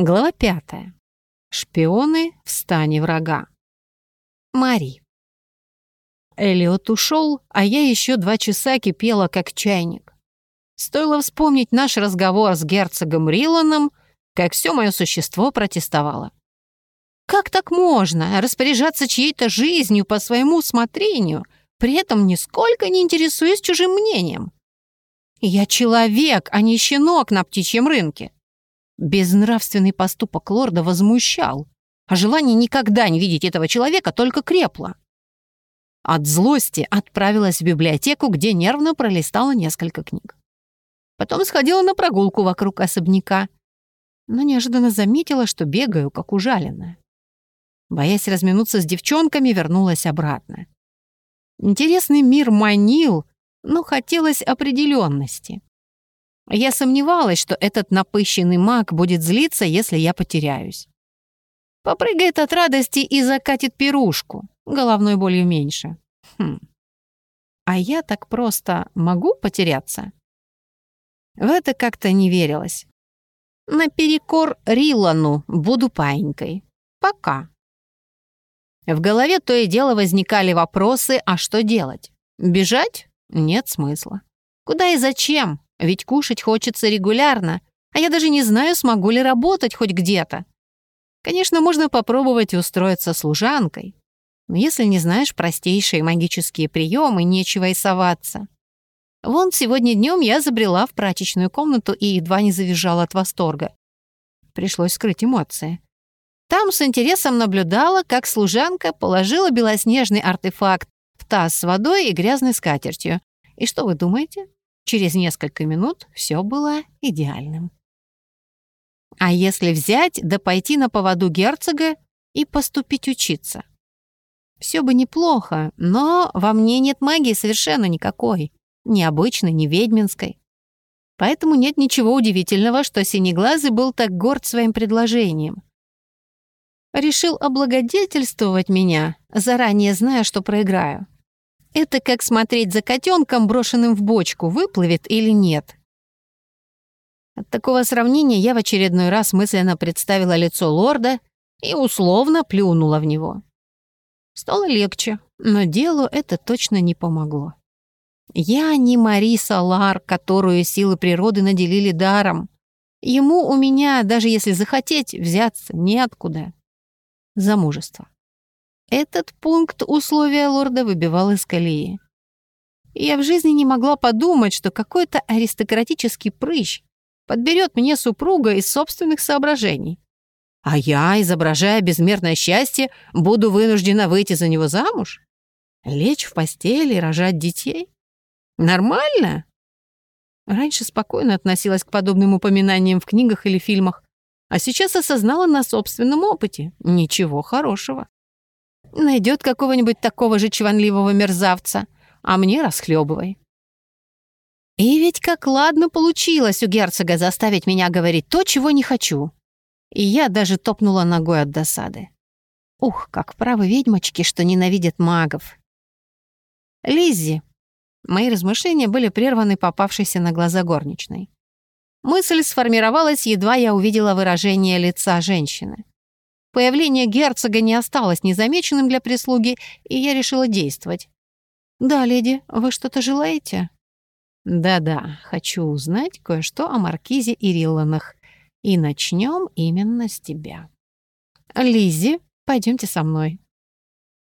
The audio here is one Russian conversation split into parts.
Глава пятая. Шпионы в стане врага. Мари. Элиот ушел, а я еще два часа кипела, как чайник. Стоило вспомнить наш разговор с герцогом Риланом, как все мое существо протестовало. Как так можно распоряжаться чьей-то жизнью по своему усмотрению, при этом нисколько не интересуясь чужим мнением? Я человек, а не щенок на птичьем рынке. Безнравственный поступок лорда возмущал, а желание никогда не видеть этого человека только крепло. От злости отправилась в библиотеку, где нервно пролистала несколько книг. Потом сходила на прогулку вокруг особняка, но неожиданно заметила, что бегаю, как ужаленная. Боясь разминуться с девчонками, вернулась обратно. Интересный мир манил, но хотелось определенности. Я сомневалась, что этот напыщенный маг будет злиться, если я потеряюсь. Попрыгает от радости и закатит пирушку, головной болью меньше. Хм. А я так просто могу потеряться? В это как-то не верилось. Наперекор Рилану буду паинькой. Пока. В голове то и дело возникали вопросы, а что делать? Бежать? Нет смысла. Куда и зачем? Ведь кушать хочется регулярно, а я даже не знаю, смогу ли работать хоть где-то. Конечно, можно попробовать устроиться служанкой, но если не знаешь простейшие магические приемы, нечего и соваться. Вон сегодня днем я забрела в прачечную комнату и едва не завизжала от восторга. Пришлось скрыть эмоции. Там с интересом наблюдала, как служанка положила белоснежный артефакт в таз с водой и грязной скатертью. И что вы думаете? Через несколько минут все было идеальным. А если взять да пойти на поводу герцога и поступить учиться? Все бы неплохо, но во мне нет магии совершенно никакой. Ни обычной, ни ведьминской. Поэтому нет ничего удивительного, что Синеглазый был так горд своим предложением. Решил облагодетельствовать меня, заранее зная, что проиграю. Это как смотреть за котенком, брошенным в бочку, выплывет или нет. От такого сравнения я в очередной раз мысленно представила лицо лорда и условно плюнула в него. Стало легче, но делу это точно не помогло. Я не Мари Салар, которую силы природы наделили даром. Ему у меня, даже если захотеть, взяться неоткуда. Замужество. Этот пункт условия лорда выбивал из колеи. Я в жизни не могла подумать, что какой-то аристократический прыщ подберет мне супруга из собственных соображений. А я, изображая безмерное счастье, буду вынуждена выйти за него замуж? Лечь в постели и рожать детей? Нормально? Раньше спокойно относилась к подобным упоминаниям в книгах или фильмах, а сейчас осознала на собственном опыте. Ничего хорошего. Найдет какого-нибудь такого же чванливого мерзавца, а мне расхлебывай. И ведь как ладно получилось у герцога заставить меня говорить то, чего не хочу. И я даже топнула ногой от досады. Ух, как правы ведьмочки, что ненавидят магов. Лиззи. Мои размышления были прерваны попавшейся на глаза горничной. Мысль сформировалась, едва я увидела выражение лица женщины. Появление герцога не осталось незамеченным для прислуги, и я решила действовать. «Да, леди, вы что-то желаете?» «Да-да, хочу узнать кое-что о маркизе Ирилланах. И начнем именно с тебя. Лизи, пойдемте со мной».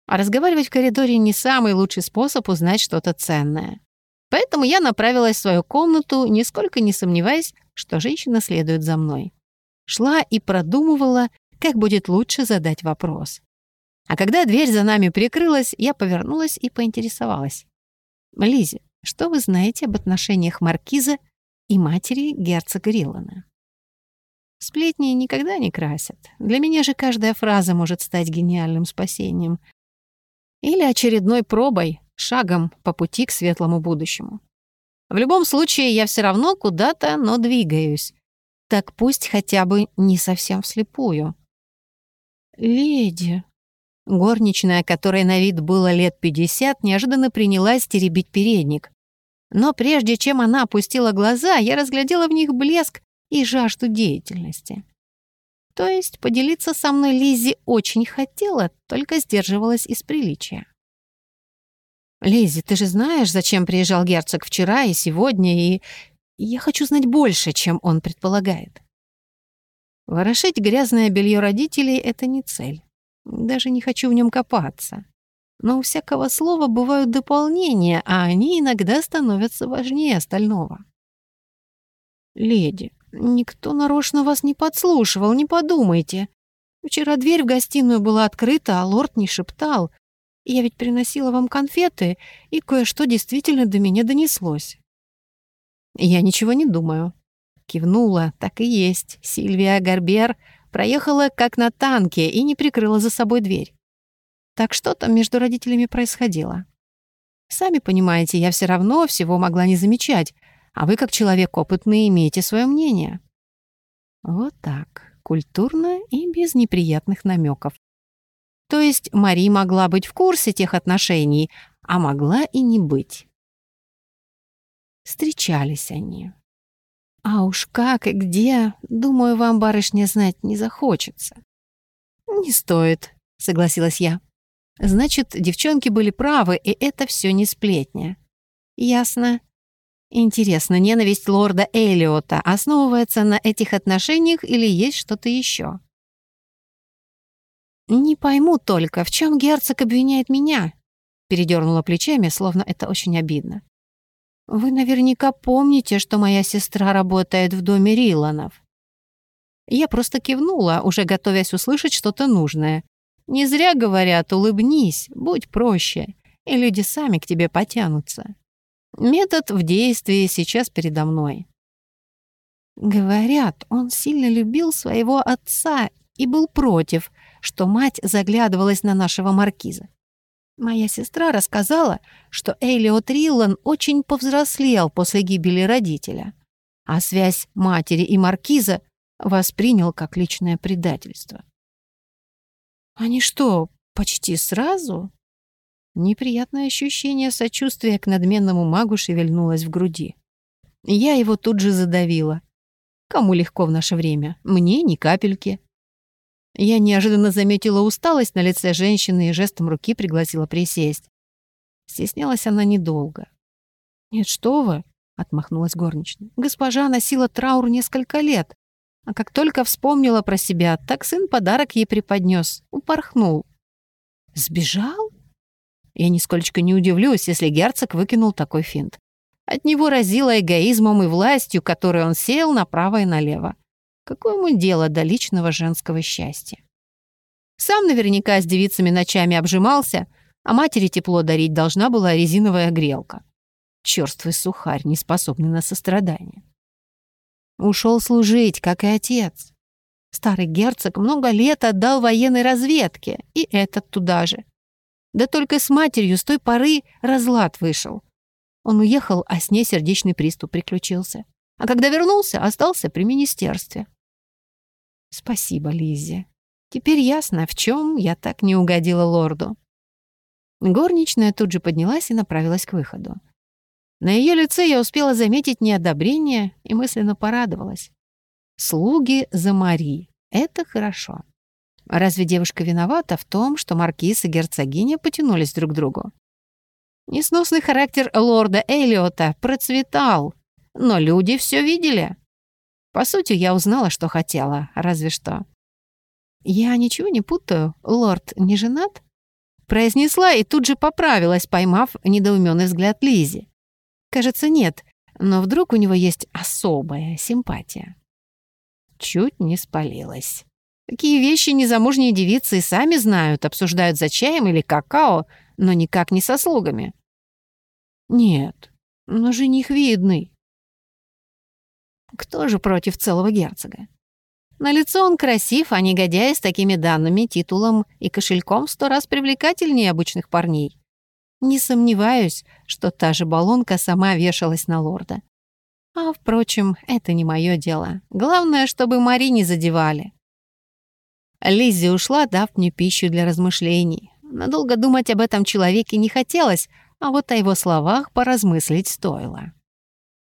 А разговаривать в коридоре не самый лучший способ узнать что-то ценное. Поэтому я направилась в свою комнату, нисколько не сомневаясь, что женщина следует за мной. Шла и продумывала, как будет лучше задать вопрос. А когда дверь за нами прикрылась, я повернулась и поинтересовалась. «Лизи, что вы знаете об отношениях Маркиза и матери герцога Риллана?» Сплетни никогда не красят. Для меня же каждая фраза может стать гениальным спасением. Или очередной пробой, шагом по пути к светлому будущему. В любом случае, я все равно куда-то, но двигаюсь. Так пусть хотя бы не совсем вслепую. «Леди...» Горничная, которой на вид было лет пятьдесят, неожиданно принялась теребить передник. Но прежде чем она опустила глаза, я разглядела в них блеск и жажду деятельности. То есть поделиться со мной Лизи очень хотела, только сдерживалась из приличия. Лизи, ты же знаешь, зачем приезжал герцог вчера и сегодня, и я хочу знать больше, чем он предполагает. Ворошить грязное белье родителей — это не цель. Даже не хочу в нем копаться. Но у всякого слова бывают дополнения, а они иногда становятся важнее остального. «Леди, никто нарочно вас не подслушивал, не подумайте. Вчера дверь в гостиную была открыта, а лорд не шептал. Я ведь приносила вам конфеты, и кое-что действительно до меня донеслось». «Я ничего не думаю». Кивнула, так и есть. Сильвия Гарбер проехала как на танке и не прикрыла за собой дверь. Так что там между родителями происходило? Сами понимаете, я все равно всего могла не замечать, а вы, как человек опытный, имеете свое мнение. Вот так, культурно и без неприятных намеков. То есть Мари могла быть в курсе тех отношений, а могла и не быть. Встречались они. Уж как и где, думаю, вам, барышня, знать не захочется. Не стоит, согласилась я. Значит, девчонки были правы, и это все не сплетня. Ясно. Интересно, ненависть лорда Элиота основывается на этих отношениях или есть что-то еще? «Не пойму только, в чем герцог обвиняет меня?» Передернула плечами, словно это очень обидно. «Вы наверняка помните, что моя сестра работает в доме Риланов». Я просто кивнула, уже готовясь услышать что-то нужное. Не зря говорят «улыбнись, будь проще», и люди сами к тебе потянутся. Метод в действии сейчас передо мной. Говорят, он сильно любил своего отца и был против, что мать заглядывалась на нашего маркиза. Моя сестра рассказала, что Элиот Риллан очень повзрослел после гибели родителя, а связь матери и маркиза воспринял как личное предательство. «Они что, почти сразу?» Неприятное ощущение сочувствия к надменному магу шевельнулось в груди. Я его тут же задавила. Кому легко в наше время? Мне ни капельки. Я неожиданно заметила усталость на лице женщины и жестом руки пригласила присесть. Стеснялась она недолго. «Нет, что вы!» — отмахнулась горничная. «Госпожа носила траур несколько лет, а как только вспомнила про себя, так сын подарок ей преподнес, упорхнул. Сбежал? Я нисколько не удивлюсь, если герцог выкинул такой финт. От него разило эгоизмом и властью, которой он сеял направо и налево. Какое ему дело до личного женского счастья? Сам наверняка с девицами ночами обжимался, а матери тепло дарить должна была резиновая грелка. Чёрствый сухарь, не способный на сострадание. Ушел служить, как и отец. Старый герцог много лет отдал военной разведке, и этот туда же. Да только с матерью с той поры разлад вышел. Он уехал, а с ней сердечный приступ приключился. А когда вернулся, остался при министерстве. Спасибо, Лиззи. Теперь ясно, в чем я так не угодила лорду. Горничная тут же поднялась и направилась к выходу. На ее лице я успела заметить неодобрение и мысленно порадовалась. Слуги за Мари. Это хорошо. Разве девушка виновата в том, что маркиз и герцогиня потянулись друг к другу? Несносный характер лорда Элиота процветал, но люди все видели. По сути, я узнала, что хотела, разве что. «Я ничего не путаю, лорд не женат?» Произнесла и тут же поправилась, поймав недоуменный взгляд Лизи. Кажется, нет, но вдруг у него есть особая симпатия. Чуть не спалилась. Такие вещи незамужние девицы и сами знают, обсуждают за чаем или какао, но никак не со слугами. Нет, но жених видный. Кто же против целого герцога? На лицо он красив, а негодяй с такими данными, титулом и кошельком сто раз привлекательнее обычных парней. Не сомневаюсь, что та же баллонка сама вешалась на лорда. А, впрочем, это не мое дело. Главное, чтобы Мари не задевали. Лиззи ушла, дав мне пищу для размышлений. Надолго думать об этом человеке не хотелось, а вот о его словах поразмыслить стоило.